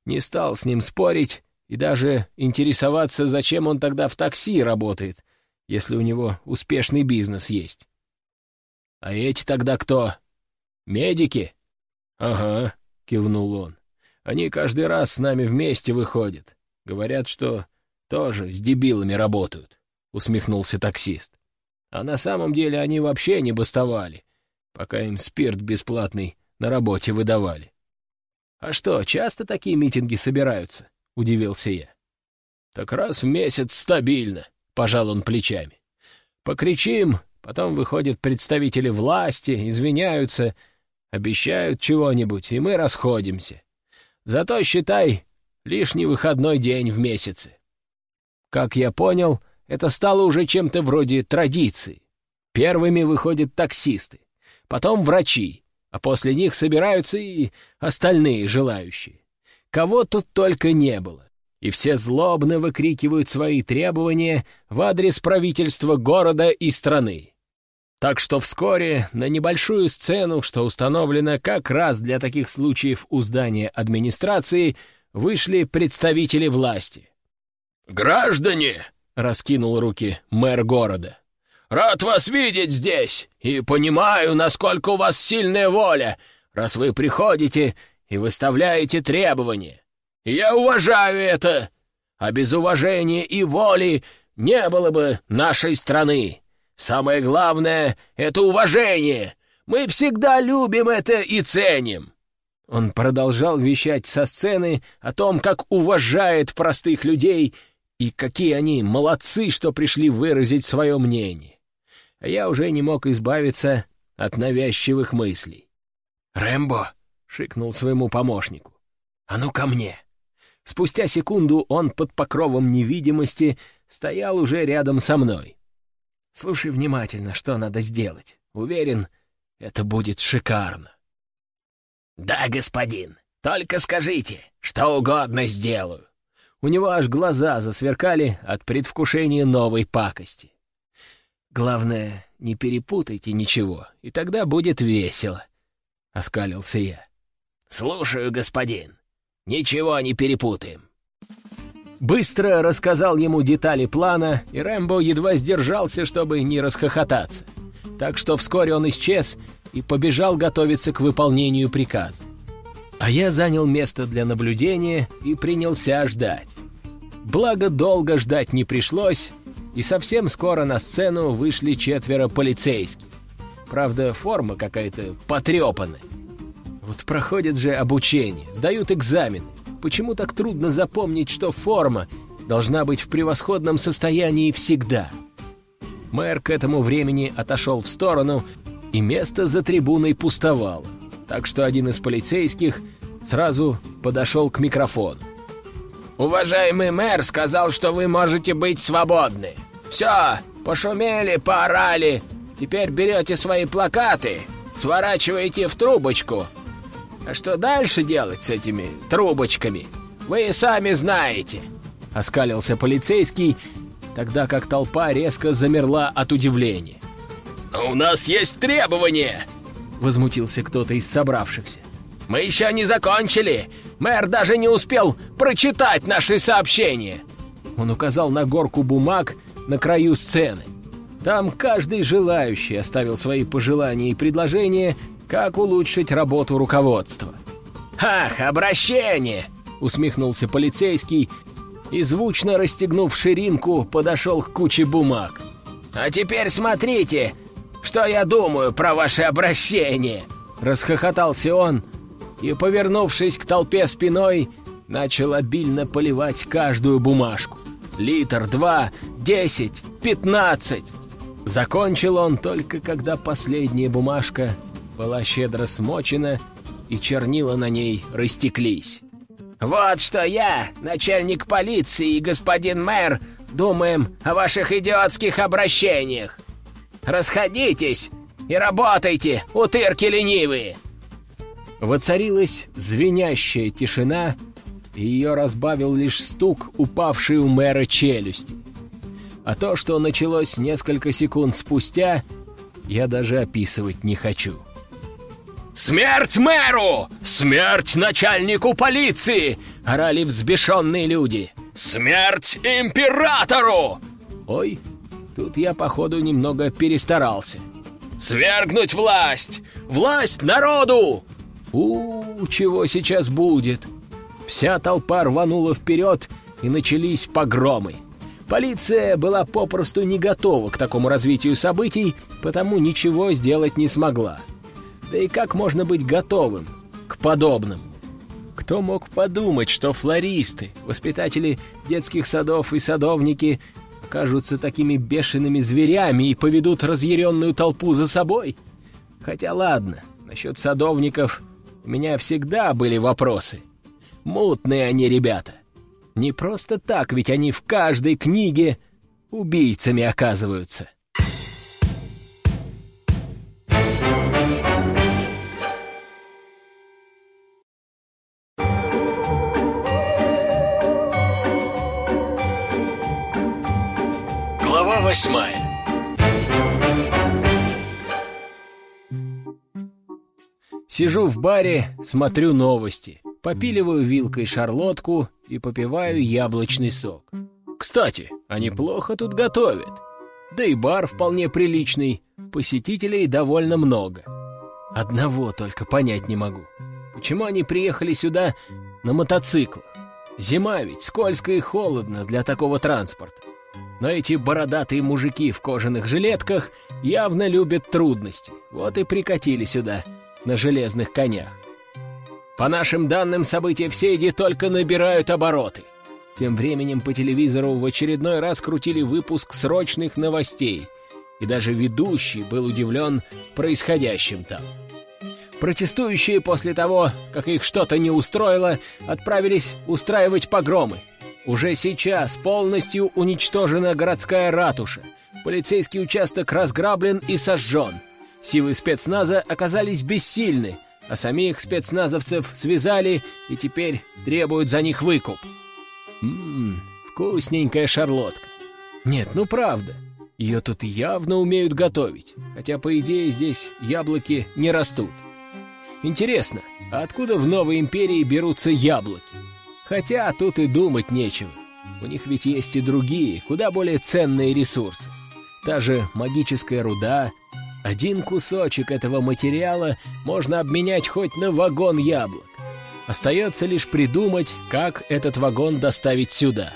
Не стал с ним спорить и даже интересоваться, зачем он тогда в такси работает, если у него успешный бизнес есть. А эти тогда кто? Медики? Ага, кивнул он. Они каждый раз с нами вместе выходят. Говорят, что тоже с дебилами работают усмехнулся таксист. А на самом деле они вообще не бастовали, пока им спирт бесплатный на работе выдавали. «А что, часто такие митинги собираются?» — удивился я. «Так раз в месяц стабильно», — пожал он плечами. «Покричим, потом выходят представители власти, извиняются, обещают чего-нибудь, и мы расходимся. Зато, считай, лишний выходной день в месяце». Как я понял, — это стало уже чем-то вроде традиции. Первыми выходят таксисты, потом врачи, а после них собираются и остальные желающие. Кого тут только не было. И все злобно выкрикивают свои требования в адрес правительства города и страны. Так что вскоре на небольшую сцену, что установлена как раз для таких случаев у здания администрации, вышли представители власти. «Граждане!» — раскинул руки мэр города. «Рад вас видеть здесь и понимаю, насколько у вас сильная воля, раз вы приходите и выставляете требования. Я уважаю это, а без уважения и воли не было бы нашей страны. Самое главное — это уважение. Мы всегда любим это и ценим». Он продолжал вещать со сцены о том, как уважает простых людей — и какие они молодцы, что пришли выразить свое мнение. А я уже не мог избавиться от навязчивых мыслей. «Рэмбо!» — шикнул своему помощнику. «А ну ко мне! Спустя секунду он под покровом невидимости стоял уже рядом со мной. Слушай внимательно, что надо сделать. Уверен, это будет шикарно. «Да, господин, только скажите, что угодно сделаю». У него аж глаза засверкали от предвкушения новой пакости. Главное, не перепутайте ничего, и тогда будет весело, — оскалился я. «Слушаю, господин. Ничего не перепутаем». Быстро рассказал ему детали плана, и Рэмбо едва сдержался, чтобы не расхохотаться. Так что вскоре он исчез и побежал готовиться к выполнению приказа. А я занял место для наблюдения и принялся ждать. Благо, долго ждать не пришлось, и совсем скоро на сцену вышли четверо полицейских. Правда, форма какая-то потрепанная. Вот проходят же обучение, сдают экзамен. Почему так трудно запомнить, что форма должна быть в превосходном состоянии всегда? Мэр к этому времени отошел в сторону, и место за трибуной пустовало. Так что один из полицейских сразу подошел к микрофону. «Уважаемый мэр сказал, что вы можете быть свободны. Все, пошумели, поорали. Теперь берете свои плакаты, сворачиваете в трубочку. А что дальше делать с этими трубочками, вы сами знаете». Оскалился полицейский, тогда как толпа резко замерла от удивления. «Но у нас есть требования!» Возмутился кто-то из собравшихся. Мы еще не закончили! Мэр даже не успел прочитать наши сообщения!» Он указал на горку бумаг на краю сцены. Там каждый желающий оставил свои пожелания и предложения, как улучшить работу руководства. «Ах, обращение!» — усмехнулся полицейский и, звучно расстегнув ширинку, подошел к куче бумаг. «А теперь смотрите, что я думаю про ваше обращение!» Расхохотался он, и, повернувшись к толпе спиной, начал обильно поливать каждую бумажку. Литр, два, десять, пятнадцать. Закончил он только, когда последняя бумажка была щедро смочена, и чернила на ней растеклись. «Вот что я, начальник полиции и господин мэр, думаем о ваших идиотских обращениях. Расходитесь и работайте, утырки ленивые!» Воцарилась звенящая тишина, и ее разбавил лишь стук, упавший у мэра челюсти. А то, что началось несколько секунд спустя, я даже описывать не хочу. «Смерть мэру! Смерть начальнику полиции!» — орали взбешенные люди. «Смерть императору!» Ой, тут я, походу, немного перестарался. «Свергнуть власть! Власть народу! у, чего сейчас будет? Вся толпа рванула вперед, и начались погромы. Полиция была попросту не готова к такому развитию событий, потому ничего сделать не смогла. Да и как можно быть готовым к подобным? Кто мог подумать, что флористы, воспитатели детских садов и садовники окажутся такими бешеными зверями и поведут разъяренную толпу за собой? Хотя ладно, насчет садовников у меня всегда были вопросы. Мутные они ребята. Не просто так, ведь они в каждой книге убийцами оказываются. Восьмая Сижу в баре, смотрю новости, попиливаю вилкой шарлотку и попиваю яблочный сок. Кстати, они плохо тут готовят. Да и бар вполне приличный, посетителей довольно много. Одного только понять не могу. Почему они приехали сюда на мотоциклах? Зима ведь, скользко и холодно для такого транспорта. Но эти бородатые мужики в кожаных жилетках явно любят трудности. Вот и прикатили сюда — на железных конях. По нашим данным, события в Сейде только набирают обороты. Тем временем по телевизору в очередной раз крутили выпуск срочных новостей, и даже ведущий был удивлен происходящим там. Протестующие после того, как их что-то не устроило, отправились устраивать погромы. Уже сейчас полностью уничтожена городская ратуша. Полицейский участок разграблен и сожжен. Силы спецназа оказались бессильны, а самих спецназовцев связали и теперь требуют за них выкуп. Ммм, вкусненькая шарлотка. Нет, ну правда, ее тут явно умеют готовить, хотя, по идее, здесь яблоки не растут. Интересно, а откуда в Новой Империи берутся яблоки? Хотя тут и думать нечего. У них ведь есть и другие, куда более ценные ресурсы. Та же магическая руда. Один кусочек этого материала можно обменять хоть на вагон яблок. Остается лишь придумать, как этот вагон доставить сюда.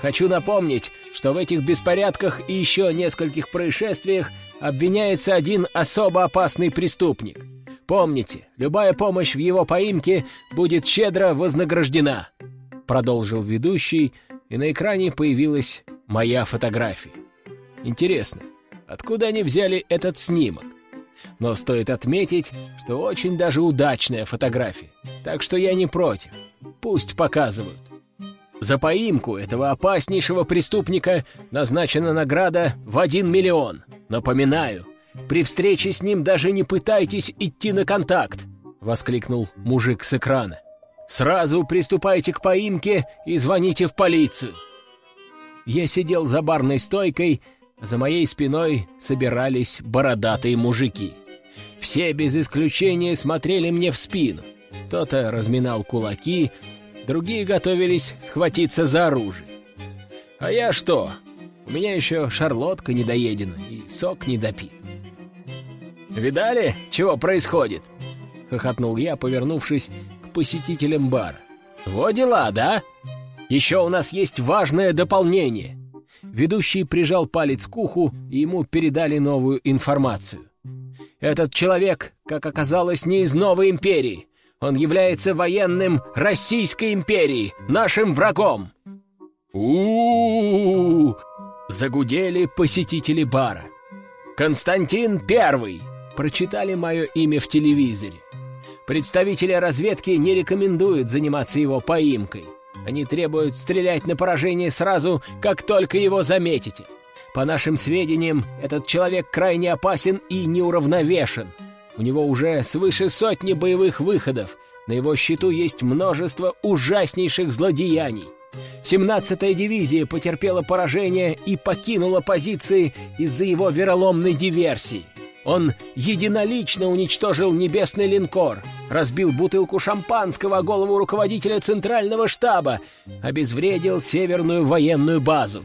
Хочу напомнить, что в этих беспорядках и еще нескольких происшествиях обвиняется один особо опасный преступник — Помните, любая помощь в его поимке будет щедро вознаграждена», — продолжил ведущий, и на экране появилась моя фотография. Интересно, откуда они взяли этот снимок? Но стоит отметить, что очень даже удачная фотография, так что я не против. Пусть показывают. За поимку этого опаснейшего преступника назначена награда в один миллион. Напоминаю, при встрече с ним даже не пытайтесь идти на контакт!» — воскликнул мужик с экрана. «Сразу приступайте к поимке и звоните в полицию!» Я сидел за барной стойкой, за моей спиной собирались бородатые мужики. Все без исключения смотрели мне в спину. Кто-то разминал кулаки, другие готовились схватиться за оружие. А я что? У меня еще шарлотка недоедена и сок не допит. «Видали, чего происходит?» — хохотнул я, повернувшись к посетителям бара. «Во дела, да? Еще у нас есть важное дополнение». Ведущий прижал палец к уху, и ему передали новую информацию. «Этот человек, как оказалось, не из новой империи. Он является военным Российской империи, нашим врагом!» -у Загудели посетители бара. «Константин Первый!» Прочитали мое имя в телевизоре. Представители разведки не рекомендуют заниматься его поимкой. Они требуют стрелять на поражение сразу, как только его заметите. По нашим сведениям, этот человек крайне опасен и неуравновешен. У него уже свыше сотни боевых выходов. На его счету есть множество ужаснейших злодеяний. 17-я дивизия потерпела поражение и покинула позиции из-за его вероломной диверсии. Он единолично уничтожил небесный линкор, разбил бутылку шампанского о голову руководителя центрального штаба, обезвредил северную военную базу.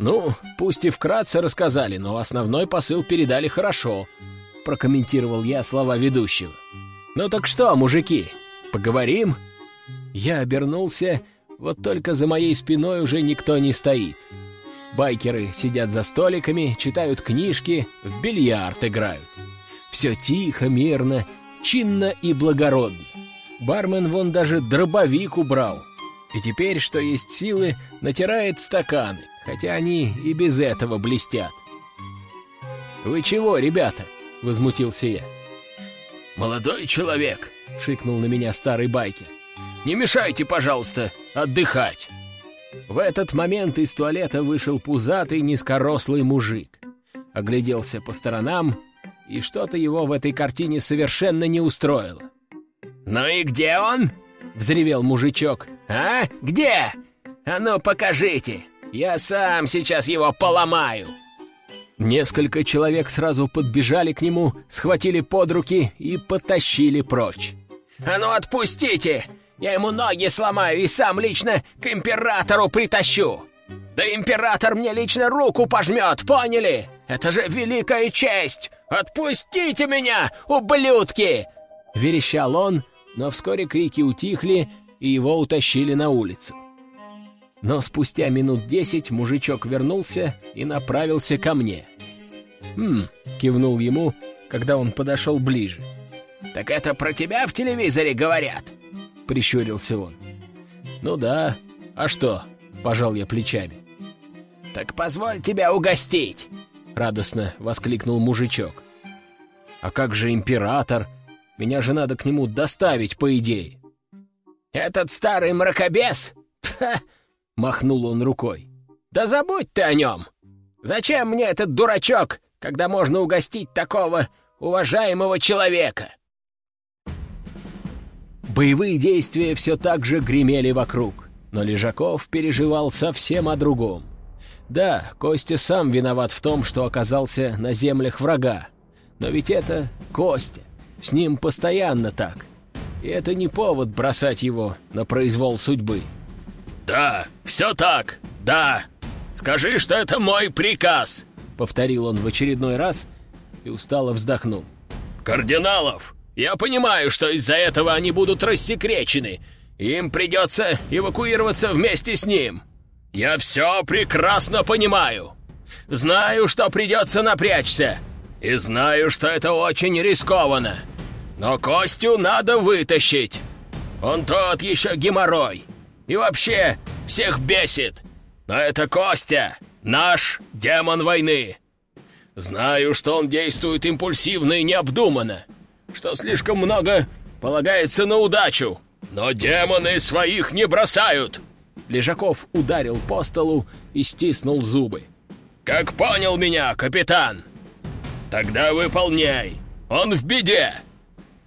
«Ну, пусть и вкратце рассказали, но основной посыл передали хорошо», — прокомментировал я слова ведущего. «Ну так что, мужики, поговорим?» Я обернулся, вот только за моей спиной уже никто не стоит. Байкеры сидят за столиками, читают книжки, в бильярд играют. Все тихо, мирно, чинно и благородно. Бармен вон даже дробовик убрал. И теперь, что есть силы, натирает стаканы, хотя они и без этого блестят. «Вы чего, ребята?» — возмутился я. «Молодой человек!» — шикнул на меня старый байкер. «Не мешайте, пожалуйста, отдыхать!» В этот момент из туалета вышел пузатый низкорослый мужик. Огляделся по сторонам, и что-то его в этой картине совершенно не устроило. «Ну и где он?» — взревел мужичок. «А? Где? А ну покажите! Я сам сейчас его поломаю!» Несколько человек сразу подбежали к нему, схватили под руки и потащили прочь. «А ну отпустите! Я ему ноги сломаю и сам лично к императору притащу. Да император мне лично руку пожмет, поняли? Это же великая честь! Отпустите меня, ублюдки!» Верещал он, но вскоре крики утихли, и его утащили на улицу. Но спустя минут десять мужичок вернулся и направился ко мне. «Хм», — кивнул ему, когда он подошел ближе. «Так это про тебя в телевизоре говорят?» — прищурился он. «Ну да. А что?» — пожал я плечами. «Так позволь тебя угостить!» — радостно воскликнул мужичок. «А как же император?» Меня же надо к нему доставить, по идее». «Этот старый мракобес?» Махнул он рукой. «Да забудь ты о нем! Зачем мне этот дурачок, когда можно угостить такого уважаемого человека?» Боевые действия все так же гремели вокруг, но Лежаков переживал совсем о другом. Да, Костя сам виноват в том, что оказался на землях врага. Но ведь это Костя. С ним постоянно так. И это не повод бросать его на произвол судьбы. «Да, все так, да. Скажи, что это мой приказ!» Повторил он в очередной раз и устало вздохнул. «Кардиналов, я понимаю, что из-за этого они будут рассекречены. Им придется эвакуироваться вместе с ним. Я все прекрасно понимаю. Знаю, что придется напрячься. И знаю, что это очень рискованно. Но Костю надо вытащить. Он тот еще геморрой. И вообще всех бесит. Но это Костя, наш демон войны. Знаю, что он действует импульсивно и необдуманно. Что слишком много полагается на удачу. Но демоны своих не бросают. Лежаков ударил по столу и стиснул зубы. «Как понял меня, капитан? Тогда выполняй! Он в беде!»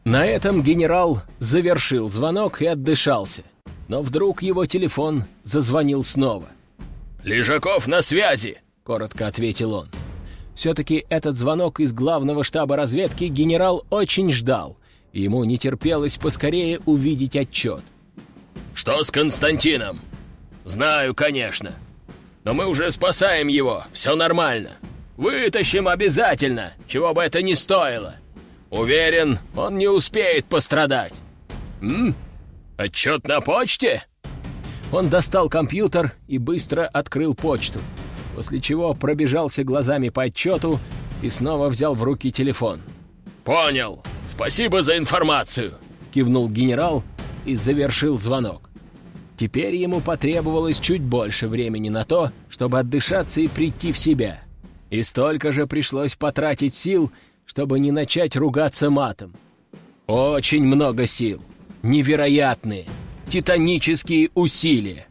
На этом генерал завершил звонок и отдышался. Но вдруг его телефон зазвонил снова. «Лежаков на связи!» — коротко ответил он. Все-таки этот звонок из главного штаба разведки генерал очень ждал. Ему не терпелось поскорее увидеть отчет. «Что с Константином?» «Знаю, конечно. Но мы уже спасаем его, все нормально. Вытащим обязательно, чего бы это ни стоило. Уверен, он не успеет пострадать. М? Отчет на почте?» Он достал компьютер и быстро открыл почту, после чего пробежался глазами по отчету и снова взял в руки телефон. «Понял. Спасибо за информацию», — кивнул генерал и завершил звонок. Теперь ему потребовалось чуть больше времени на то, чтобы отдышаться и прийти в себя. И столько же пришлось потратить сил, чтобы не начать ругаться матом. Очень много сил. Невероятные, титанические усилия.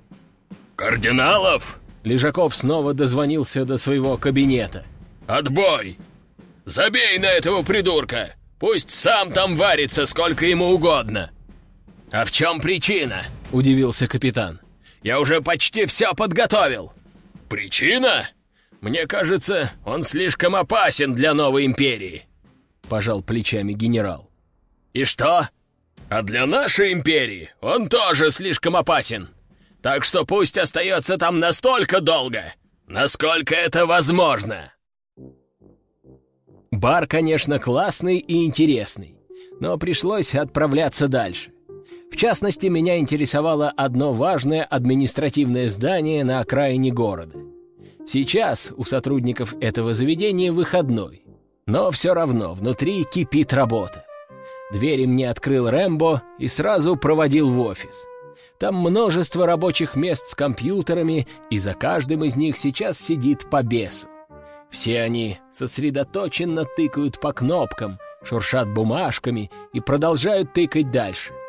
«Кардиналов?» Лежаков снова дозвонился до своего кабинета. «Отбой! Забей на этого придурка! Пусть сам там варится сколько ему угодно!» «А в чем причина?» — удивился капитан. «Я уже почти все подготовил». «Причина? Мне кажется, он слишком опасен для новой империи», — пожал плечами генерал. «И что? А для нашей империи он тоже слишком опасен. Так что пусть остается там настолько долго, насколько это возможно». Бар, конечно, классный и интересный, но пришлось отправляться дальше. В частности, меня интересовало одно важное административное здание на окраине города. Сейчас у сотрудников этого заведения выходной, но все равно внутри кипит работа. Двери мне открыл Рэмбо и сразу проводил в офис. Там множество рабочих мест с компьютерами, и за каждым из них сейчас сидит по бесу. Все они сосредоточенно тыкают по кнопкам, шуршат бумажками и продолжают тыкать дальше —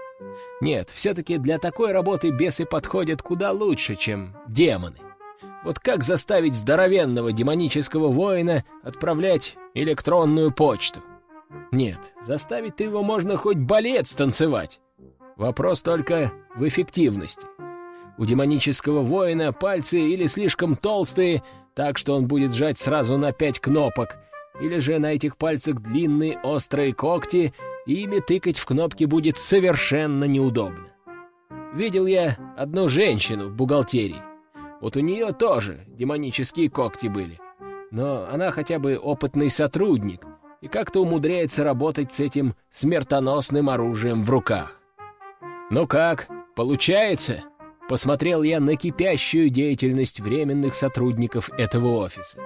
нет, все-таки для такой работы бесы подходят куда лучше, чем демоны. Вот как заставить здоровенного демонического воина отправлять электронную почту? Нет, заставить-то его можно хоть балет станцевать. Вопрос только в эффективности. У демонического воина пальцы или слишком толстые, так что он будет сжать сразу на пять кнопок, или же на этих пальцах длинные острые когти, и ими тыкать в кнопки будет совершенно неудобно. Видел я одну женщину в бухгалтерии. Вот у нее тоже демонические когти были. Но она хотя бы опытный сотрудник и как-то умудряется работать с этим смертоносным оружием в руках. «Ну как, получается?» Посмотрел я на кипящую деятельность временных сотрудников этого офиса.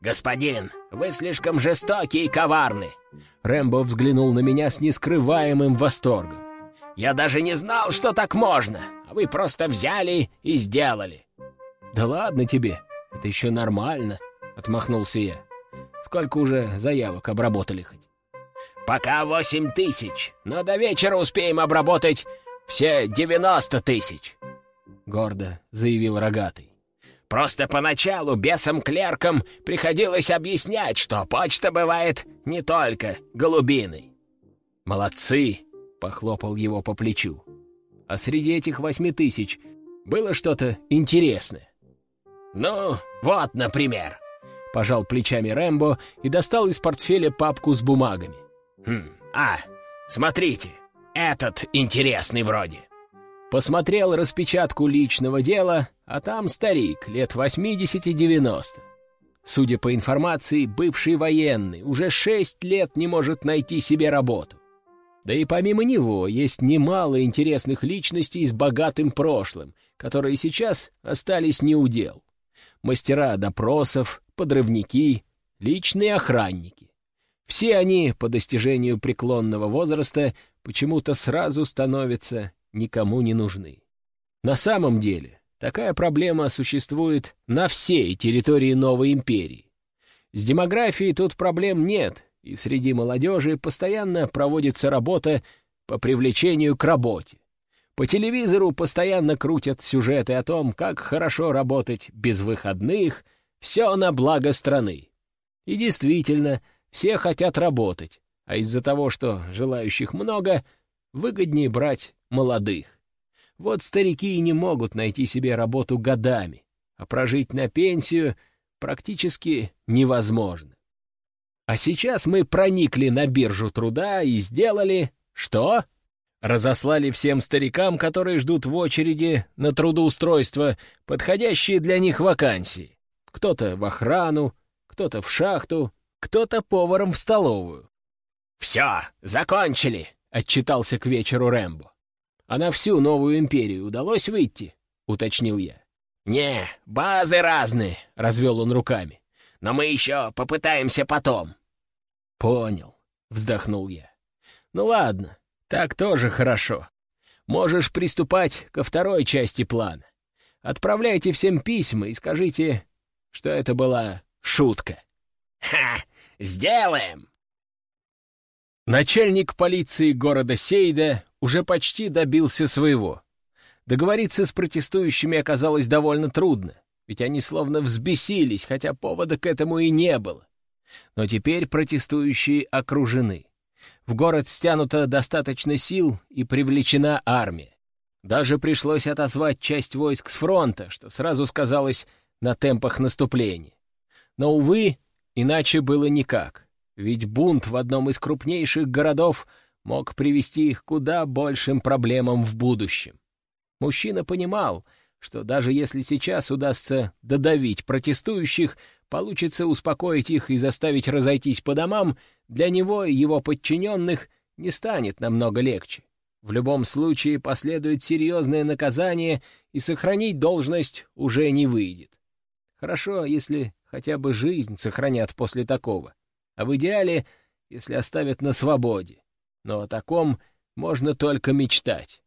«Господин, вы слишком жестоки и коварны!» Рэмбо взглянул на меня с нескрываемым восторгом. «Я даже не знал, что так можно, а вы просто взяли и сделали!» «Да ладно тебе, это еще нормально!» — отмахнулся я. «Сколько уже заявок обработали хоть?» «Пока восемь тысяч, но до вечера успеем обработать все девяносто тысяч», — гордо заявил Рогатый. «Просто поначалу бесам-клеркам приходилось объяснять, что почта бывает не только голубиной». «Молодцы!» — похлопал его по плечу. «А среди этих восьми тысяч было что-то интересное?» «Ну, вот, например», — пожал плечами Рэмбо и достал из портфеля папку с бумагами. «Хм, а, смотрите, этот интересный вроде». Посмотрел распечатку личного дела, а там старик, лет 80-90. Судя по информации, бывший военный, уже шесть лет не может найти себе работу. Да и помимо него есть немало интересных личностей с богатым прошлым, которые сейчас остались не у дел. Мастера допросов, подрывники, личные охранники. Все они, по достижению преклонного возраста, почему-то сразу становятся никому не нужны. На самом деле, такая проблема существует на всей территории новой империи. С демографией тут проблем нет, и среди молодежи постоянно проводится работа по привлечению к работе. По телевизору постоянно крутят сюжеты о том, как хорошо работать без выходных, все на благо страны. И действительно, все хотят работать, а из-за того, что желающих много, выгоднее брать молодых. Вот старики и не могут найти себе работу годами, а прожить на пенсию практически невозможно. А сейчас мы проникли на биржу труда и сделали... Что? Разослали всем старикам, которые ждут в очереди на трудоустройство, подходящие для них вакансии. Кто-то в охрану, кто-то в шахту, кто-то поваром в столовую. «Все, закончили!» — отчитался к вечеру Рэмбо. «А на всю новую империю удалось выйти?» — уточнил я. «Не, базы разные», — развел он руками. «Но мы еще попытаемся потом». «Понял», — вздохнул я. «Ну ладно, так тоже хорошо. Можешь приступать ко второй части плана. Отправляйте всем письма и скажите, что это была шутка». «Ха! Сделаем!» Начальник полиции города Сейда уже почти добился своего. Договориться с протестующими оказалось довольно трудно, ведь они словно взбесились, хотя повода к этому и не было. Но теперь протестующие окружены. В город стянуто достаточно сил и привлечена армия. Даже пришлось отозвать часть войск с фронта, что сразу сказалось на темпах наступления. Но, увы, иначе было никак, ведь бунт в одном из крупнейших городов мог привести их куда большим проблемам в будущем. Мужчина понимал, что даже если сейчас удастся додавить протестующих, получится успокоить их и заставить разойтись по домам, для него и его подчиненных не станет намного легче. В любом случае последует серьезное наказание, и сохранить должность уже не выйдет. Хорошо, если хотя бы жизнь сохранят после такого, а в идеале, если оставят на свободе. Но о таком можно только мечтать.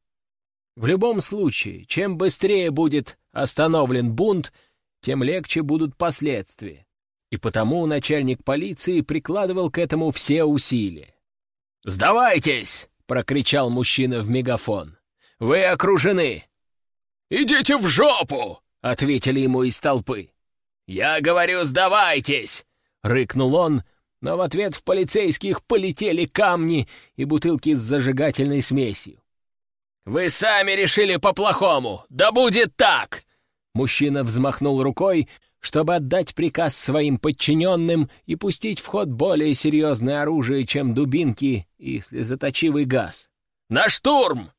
В любом случае, чем быстрее будет остановлен бунт, тем легче будут последствия. И потому начальник полиции прикладывал к этому все усилия. «Сдавайтесь!» — прокричал мужчина в мегафон. «Вы окружены!» «Идите в жопу!» — ответили ему из толпы. «Я говорю, сдавайтесь!» — рыкнул он, но в ответ в полицейских полетели камни и бутылки с зажигательной смесью. «Вы сами решили по-плохому! Да будет так!» Мужчина взмахнул рукой, чтобы отдать приказ своим подчиненным и пустить в ход более серьезное оружие, чем дубинки и слезоточивый газ. «На штурм!»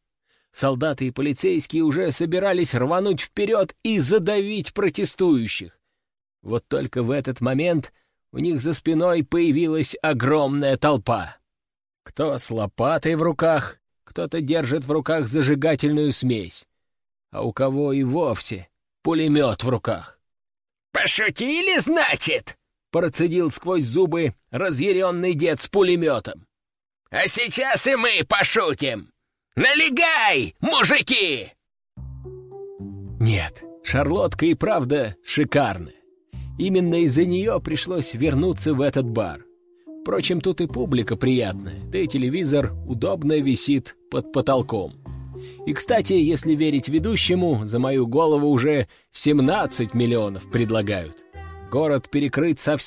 Солдаты и полицейские уже собирались рвануть вперед и задавить протестующих. Вот только в этот момент у них за спиной появилась огромная толпа. Кто с лопатой в руках, кто-то держит в руках зажигательную смесь, а у кого и вовсе пулемет в руках. «Пошутили, значит?» — процедил сквозь зубы разъяренный дед с пулеметом. «А сейчас и мы пошутим! Налегай, мужики!» Нет, шарлотка и правда шикарная. Именно из-за нее пришлось вернуться в этот бар. Впрочем, тут и публика приятная, да и телевизор удобно висит под потолком. И, кстати, если верить ведущему, за мою голову уже 17 миллионов предлагают. Город перекрыт со всех